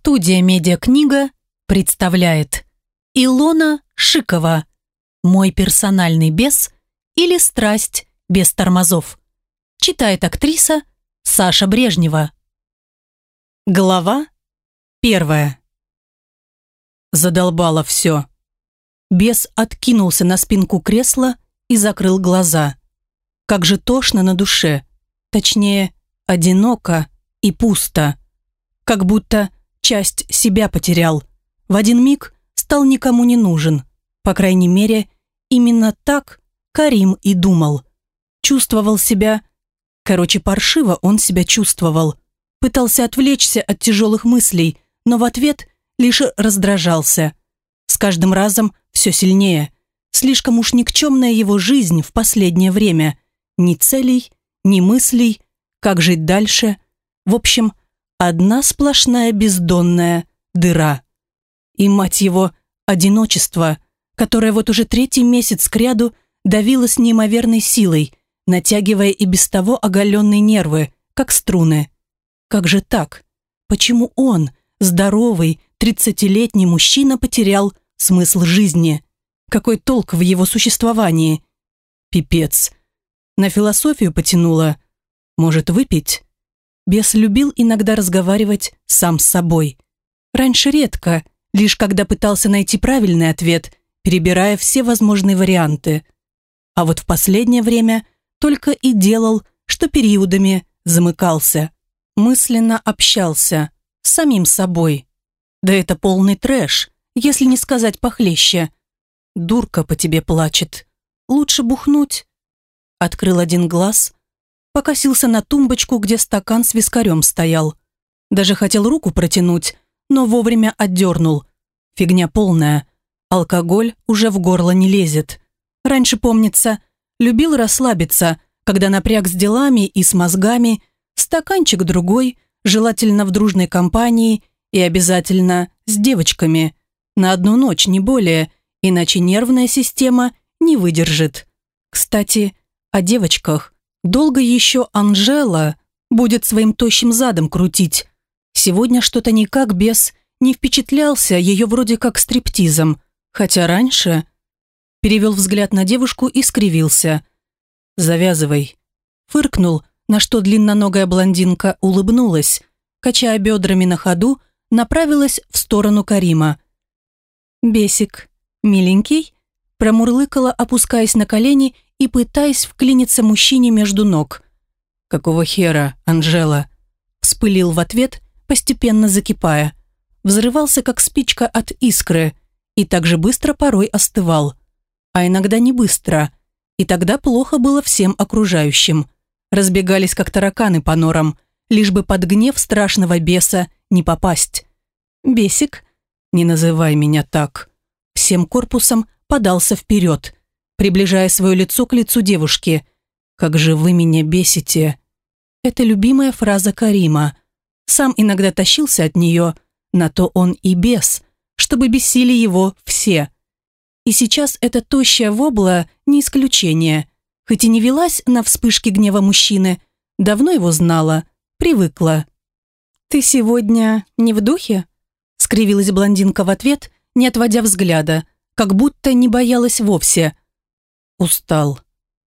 Студия «Медиакнига» представляет Илона Шикова «Мой персональный бес» или «Страсть без тормозов». Читает актриса Саша Брежнева. Глава первая. Задолбало все. Бес откинулся на спинку кресла и закрыл глаза. Как же тошно на душе. Точнее, одиноко и пусто. Как будто часть себя потерял. В один миг стал никому не нужен. По крайней мере, именно так Карим и думал. Чувствовал себя... Короче, паршиво он себя чувствовал. Пытался отвлечься от тяжелых мыслей, но в ответ лишь раздражался. С каждым разом все сильнее. Слишком уж никчемная его жизнь в последнее время. Ни целей, ни мыслей, как жить дальше. В общем, Одна сплошная бездонная дыра. И, мать его, одиночество, которое вот уже третий месяц кряду давило с неимоверной силой, натягивая и без того оголенные нервы, как струны. Как же так? Почему он, здоровый, тридцатилетний мужчина, потерял смысл жизни? Какой толк в его существовании? Пипец. На философию потянуло. Может, выпить? Бес любил иногда разговаривать сам с собой. Раньше редко, лишь когда пытался найти правильный ответ, перебирая все возможные варианты. А вот в последнее время только и делал, что периодами замыкался. Мысленно общался с самим собой. Да это полный трэш, если не сказать похлеще. Дурка по тебе плачет. Лучше бухнуть. Открыл один глаз, покосился на тумбочку, где стакан с вискарем стоял. Даже хотел руку протянуть, но вовремя отдернул. Фигня полная. Алкоголь уже в горло не лезет. Раньше, помнится, любил расслабиться, когда напряг с делами и с мозгами, стаканчик другой, желательно в дружной компании и обязательно с девочками. На одну ночь, не более, иначе нервная система не выдержит. Кстати, о девочках. Долго еще Анжела будет своим тощим задом крутить. Сегодня что-то никак без не впечатлялся ее вроде как стриптизом, хотя раньше... Перевел взгляд на девушку и скривился. «Завязывай». Фыркнул, на что длинноногая блондинка улыбнулась, качая бедрами на ходу, направилась в сторону Карима. «Бесик, миленький?» промурлыкала, опускаясь на колени и пытаясь вклиниться мужчине между ног. «Какого хера, Анжела?» Вспылил в ответ, постепенно закипая. Взрывался, как спичка от искры, и так же быстро порой остывал. А иногда не быстро, и тогда плохо было всем окружающим. Разбегались, как тараканы по норам, лишь бы под гнев страшного беса не попасть. «Бесик, не называй меня так». Всем корпусом подался вперед, приближая свое лицо к лицу девушки. «Как же вы меня бесите!» Это любимая фраза Карима. Сам иногда тащился от нее, на то он и бес, чтобы бесили его все. И сейчас эта тощая вобла не исключение. Хоть и не велась на вспышке гнева мужчины, давно его знала, привыкла. «Ты сегодня не в духе?» скривилась блондинка в ответ, не отводя взгляда, как будто не боялась вовсе – Устал.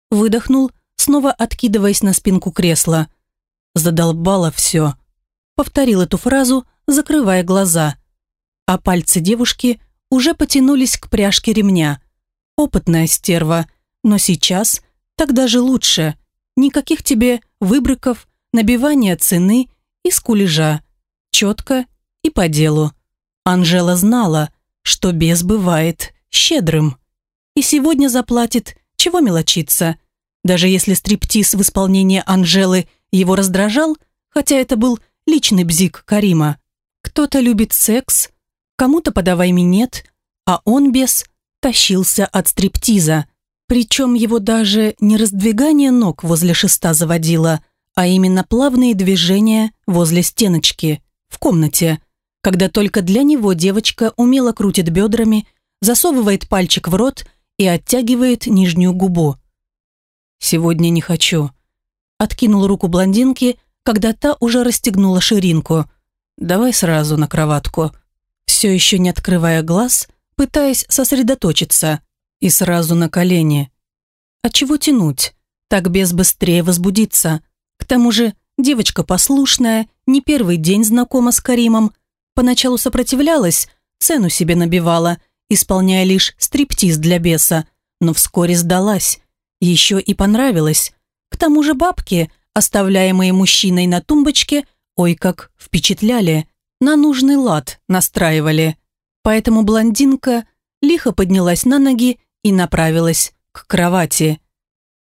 Выдохнул, снова откидываясь на спинку кресла. Задолбало все. Повторил эту фразу, закрывая глаза. А пальцы девушки уже потянулись к пряжке ремня. Опытная стерва, но сейчас так даже лучше. Никаких тебе выбрыков, набивания цены и скулежа. Четко и по делу. Анжела знала, что без бывает щедрым. И сегодня заплатит чего мелочиться? Даже если стриптиз в исполнении Анжелы его раздражал, хотя это был личный бзик Карима. Кто-то любит секс, кому-то подавай минет, а он без тащился от стриптиза. Причем его даже не раздвигание ног возле шеста заводило, а именно плавные движения возле стеночки, в комнате, когда только для него девочка умело крутит бедрами, засовывает пальчик в рот и оттягивает нижнюю губу. «Сегодня не хочу». Откинул руку блондинки, когда та уже расстегнула ширинку. давай сразу на кроватку». Все еще не открывая глаз, пытаясь сосредоточиться, и сразу на колени. А чего тянуть? Так без быстрее возбудиться. К тому же девочка послушная, не первый день знакома с Каримом, поначалу сопротивлялась, цену себе набивала, исполняя лишь стриптиз для беса, но вскоре сдалась. Еще и понравилось. К тому же бабки, оставляемые мужчиной на тумбочке, ой как впечатляли, на нужный лад настраивали. Поэтому блондинка лихо поднялась на ноги и направилась к кровати.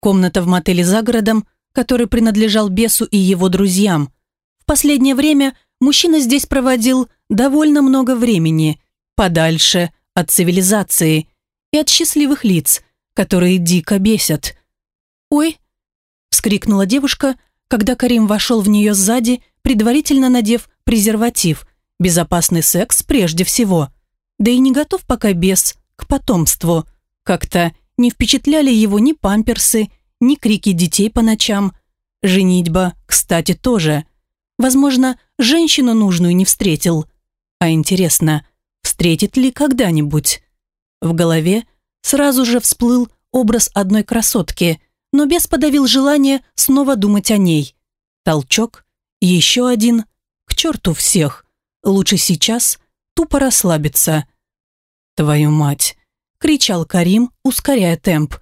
Комната в мотеле за городом, который принадлежал бесу и его друзьям. В последнее время мужчина здесь проводил довольно много времени, подальше от цивилизации и от счастливых лиц, которые дико бесят. «Ой!» – вскрикнула девушка, когда Карим вошел в нее сзади, предварительно надев презерватив. Безопасный секс прежде всего. Да и не готов пока бес к потомству. Как-то не впечатляли его ни памперсы, ни крики детей по ночам. Женитьба, кстати, тоже. Возможно, женщину нужную не встретил. А интересно, встретит ли когда-нибудь? В голове сразу же всплыл образ одной красотки, но бес подавил желание снова думать о ней. Толчок, еще один. К черту всех. Лучше сейчас тупо расслабиться. «Твою мать!» — кричал Карим, ускоряя темп.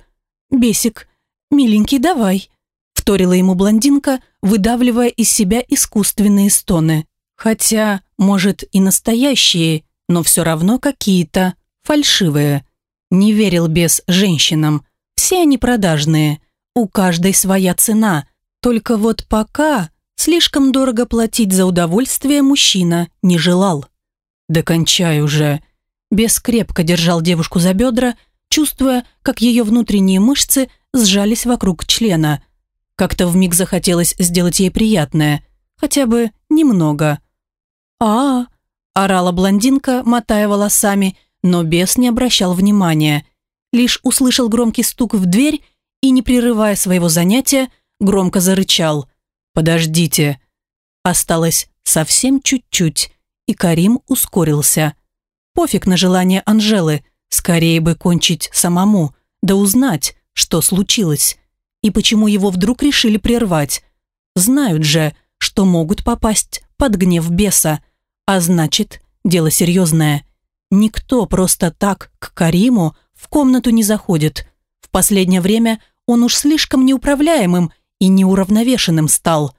«Бесик, миленький, давай!» — вторила ему блондинка, выдавливая из себя искусственные стоны. Хотя, может, и настоящие, но все равно какие-то фальшивые. Не верил без женщинам. Все они продажные. У каждой своя цена. Только вот пока слишком дорого платить за удовольствие мужчина не желал. «Да кончай уже!» Бес крепко держал девушку за бедра, чувствуя, как ее внутренние мышцы сжались вокруг члена. Как-то вмиг захотелось сделать ей приятное, хотя бы немного. а, -а, -а орала блондинка, мотая волосами, но бес не обращал внимания. Лишь услышал громкий стук в дверь и, не прерывая своего занятия, громко зарычал. «Подождите!» Осталось совсем чуть-чуть, и Карим ускорился. Пофиг на желание Анжелы, скорее бы кончить самому, да узнать, что случилось, и почему его вдруг решили прервать. Знают же, что могут попасть под гнев беса, а значит, дело серьезное. Никто просто так к Кариму в комнату не заходит. В последнее время он уж слишком неуправляемым и неуравновешенным стал.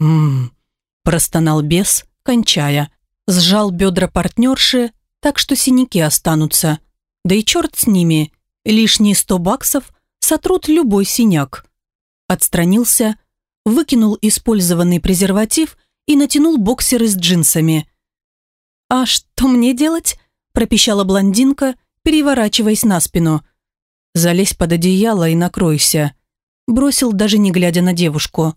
«Ммм», – простонал бес, кончая. Сжал бедра партнерши, так что синяки останутся. Да и черт с ними, лишние сто баксов сотрут любой синяк. Отстранился, выкинул использованный презерватив и натянул боксеры с джинсами. «А что мне делать?» – пропищала блондинка, переворачиваясь на спину. «Залезь под одеяло и накройся», – бросил, даже не глядя на девушку.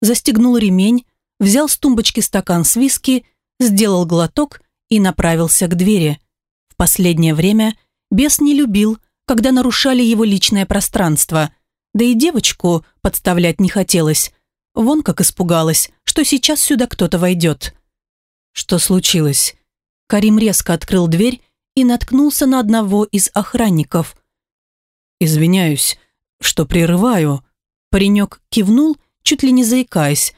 Застегнул ремень, взял с тумбочки стакан с виски, сделал глоток и направился к двери. В последнее время бес не любил, когда нарушали его личное пространство, да и девочку подставлять не хотелось. Вон как испугалась, что сейчас сюда кто-то войдет. Что случилось? Карим резко открыл дверь и наткнулся на одного из охранников. «Извиняюсь, что прерываю». Паренек кивнул, чуть ли не заикаясь.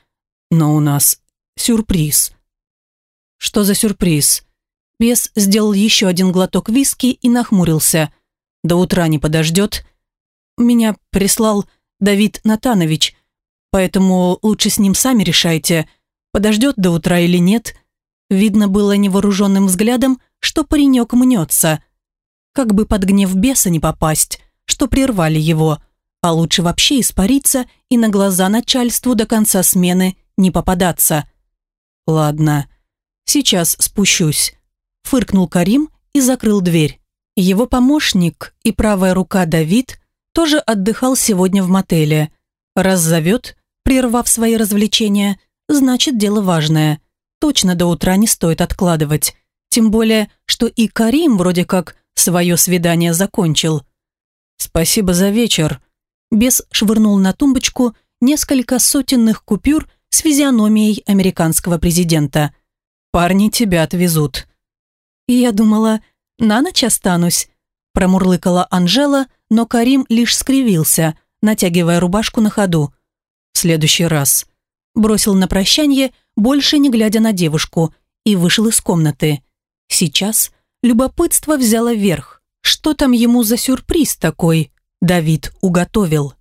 «Но у нас сюрприз». «Что за сюрприз?» Бес сделал еще один глоток виски и нахмурился. «До утра не подождет?» «Меня прислал Давид Натанович, поэтому лучше с ним сами решайте, подождет до утра или нет». Видно было невооруженным взглядом, что паренек мнется. Как бы под гнев беса не попасть, что прервали его, а лучше вообще испариться и на глаза начальству до конца смены не попадаться. «Ладно, Сейчас спущусь», – фыркнул Карим и закрыл дверь. Его помощник и правая рука Давид тоже отдыхал сегодня в мотеле. Раз зовет, прервав свои развлечения, значит дело важное. Точно до утра не стоит откладывать. Тем более, что и Карим вроде как свое свидание закончил. «Спасибо за вечер». Бес швырнул на тумбочку несколько сотенных купюр с физиономией американского президента – парни тебя отвезут». Я думала, на ночь останусь, промурлыкала Анжела, но Карим лишь скривился, натягивая рубашку на ходу. «В следующий раз». Бросил на прощание, больше не глядя на девушку, и вышел из комнаты. Сейчас любопытство взяло верх. Что там ему за сюрприз такой Давид уготовил?